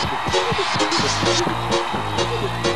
Thank you.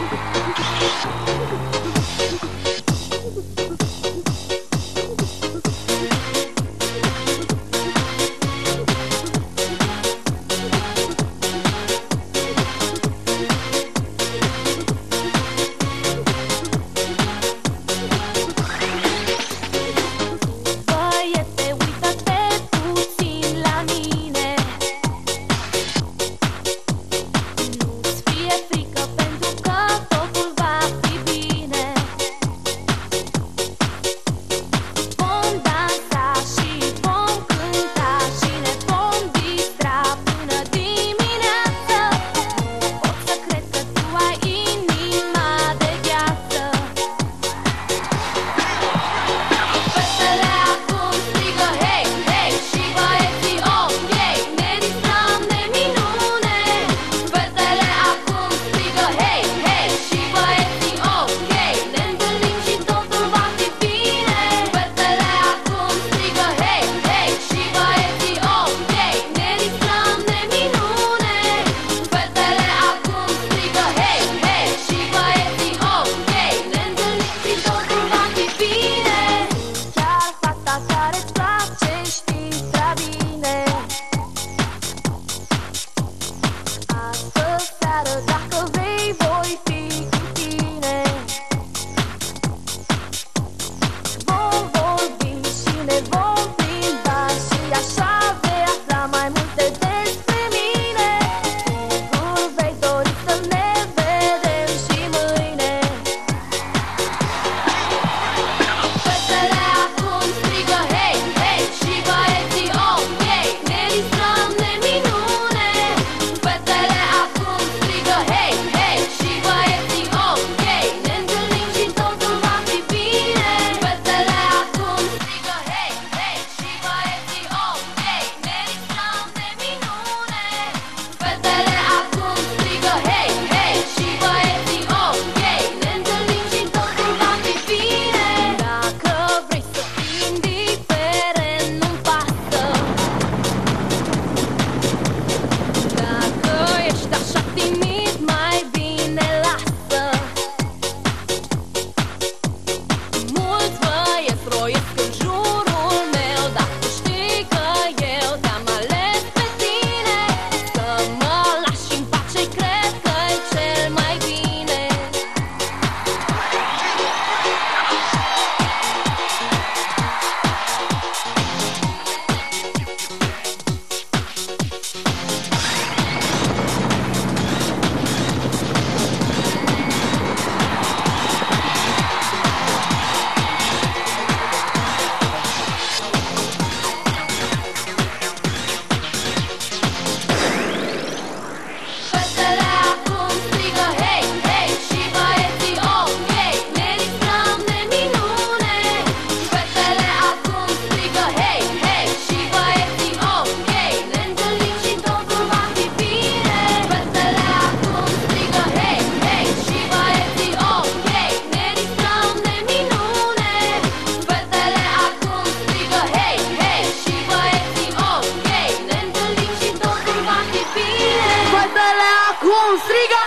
Strigă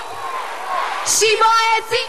Și băieții